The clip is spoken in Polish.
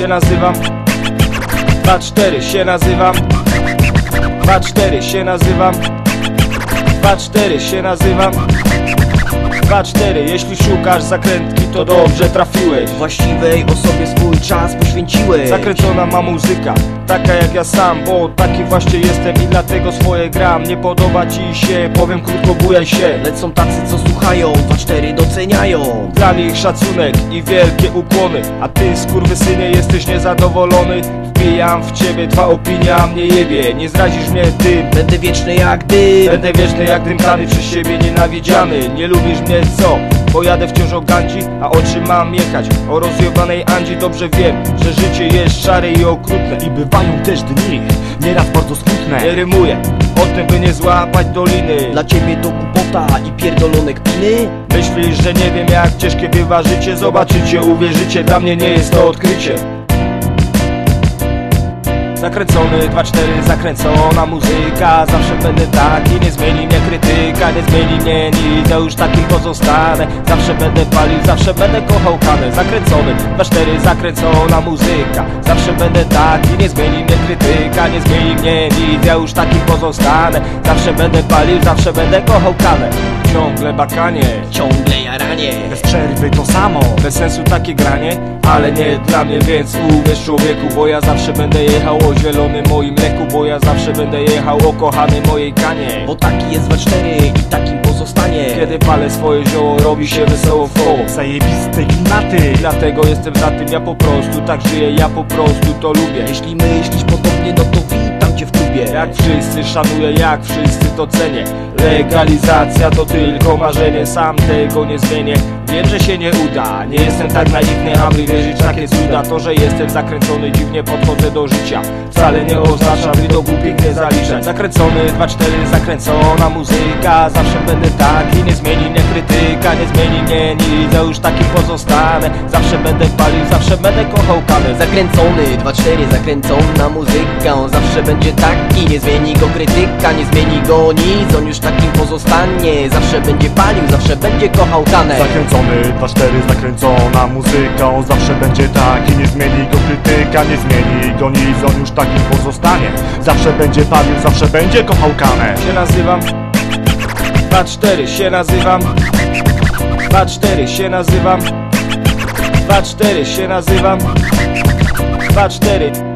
się nazywam. 2-4 się nazywam. 2-4 się nazywam. 2-4 się nazywam 2-4 Jeśli szukasz zakrętki to dobrze trafiłeś. Właściwej osobie swój czas poświęciłeś. Zakręcona ma muzyka, taka jak ja sam Bo taki właśnie jestem i dlatego swoje gram. Nie podoba ci się, powiem krótko bujaj się. Lecą tacy co słuchają, 2-4 doceniają. Dla nich szacunek i wielkie ukłony A ty skurwysynie jesteś niezadowolony Wbijam w ciebie, twa opinia mnie jebie. Nie zrazisz mnie ty Będę wieczny jak dym. Będę wieczny jak dymkany, przez siebie nienawidziany. Nie lubisz mnie co? Pojadę wciąż o ganci, a oczy mam jechać O rozjebanej Andzi dobrze wiem, że życie jest szare i okrutne. I bywają też dni, nieraz bardzo smutne. Nie rymuję, o tym by nie złapać doliny. Dla ciebie to głupota i pierdolone kpiny Myślisz, że nie wiem jak ciężkie bywa życie? Zobaczycie, uwierzycie, dla mnie nie jest to odkrycie Zakręcony 2-4, zakręcona muzyka. Zawsze będę taki, nie zmieni mnie krytyka Nie zmieni mnie nic, ja już takim pozostanę Zawsze będę palił, zawsze będę kochał kanę. Zakręcony 2-4, zakręcona muzyka. Zawsze będę taki, nie zmieni mnie krytyka Nie zmieni mnie nic, ja już takim pozostanę Zawsze będę palił, zawsze będę kochał kanę Ciągle bakanie. Ciągle jaranie. Bez przerwy to samo bez sensu takie granie, ale nie dla mnie, więc uwierz człowieku Bo ja zawsze będę jechał o zielonym moim mleku Bo ja zawsze będę jechał o kochanej mojej kanie. Bo taki jest 2-4 i takim pozostanie. Kiedy palę swoje zioło, robi się wesoło koło Zajebiste klimaty. Dlatego jestem za tym, ja po prostu tak żyję, ja po prostu to lubię. Jeśli myślisz podobnie, no to witam w Jak wszyscy szanuję, jak wszyscy to cenię. Legalizacja to tylko marzenie, sam tego nie zmienię. Wiem, że się nie uda, nie jestem tak naiwny, aby wierzyć takie cuda. To, że jestem zakręcony, dziwnie podchodzę do życia. Wcale nie oznacza, by do głupich nie zaliczać Zakręcony 2-4, zakręcona muzyka. Zawsze będę taki, nie zmieni mnie krytyka Nie zmieni mnie nic, ja już takim pozostanę. Zawsze będę palił, zawsze będę kochał kanę Zakręcony 2-4, zakręcona muzyka. On zawsze będzie taki, nie zmieni go krytyka Nie zmieni go nic, on już takim pozostanie. Zawsze będzie palił, zawsze będzie kochał kanę. Zakręcony 2-4, zakręcona muzyka. On zawsze będzie taki, nie zmieni go krytyka Nie zmieni go nic, on już takim pozostanie. Zawsze będzie palił, zawsze będzie kochał kanę. Się nazywam 2-4 się nazywam 2-4 się nazywam. 2-4 się nazywam. 2-4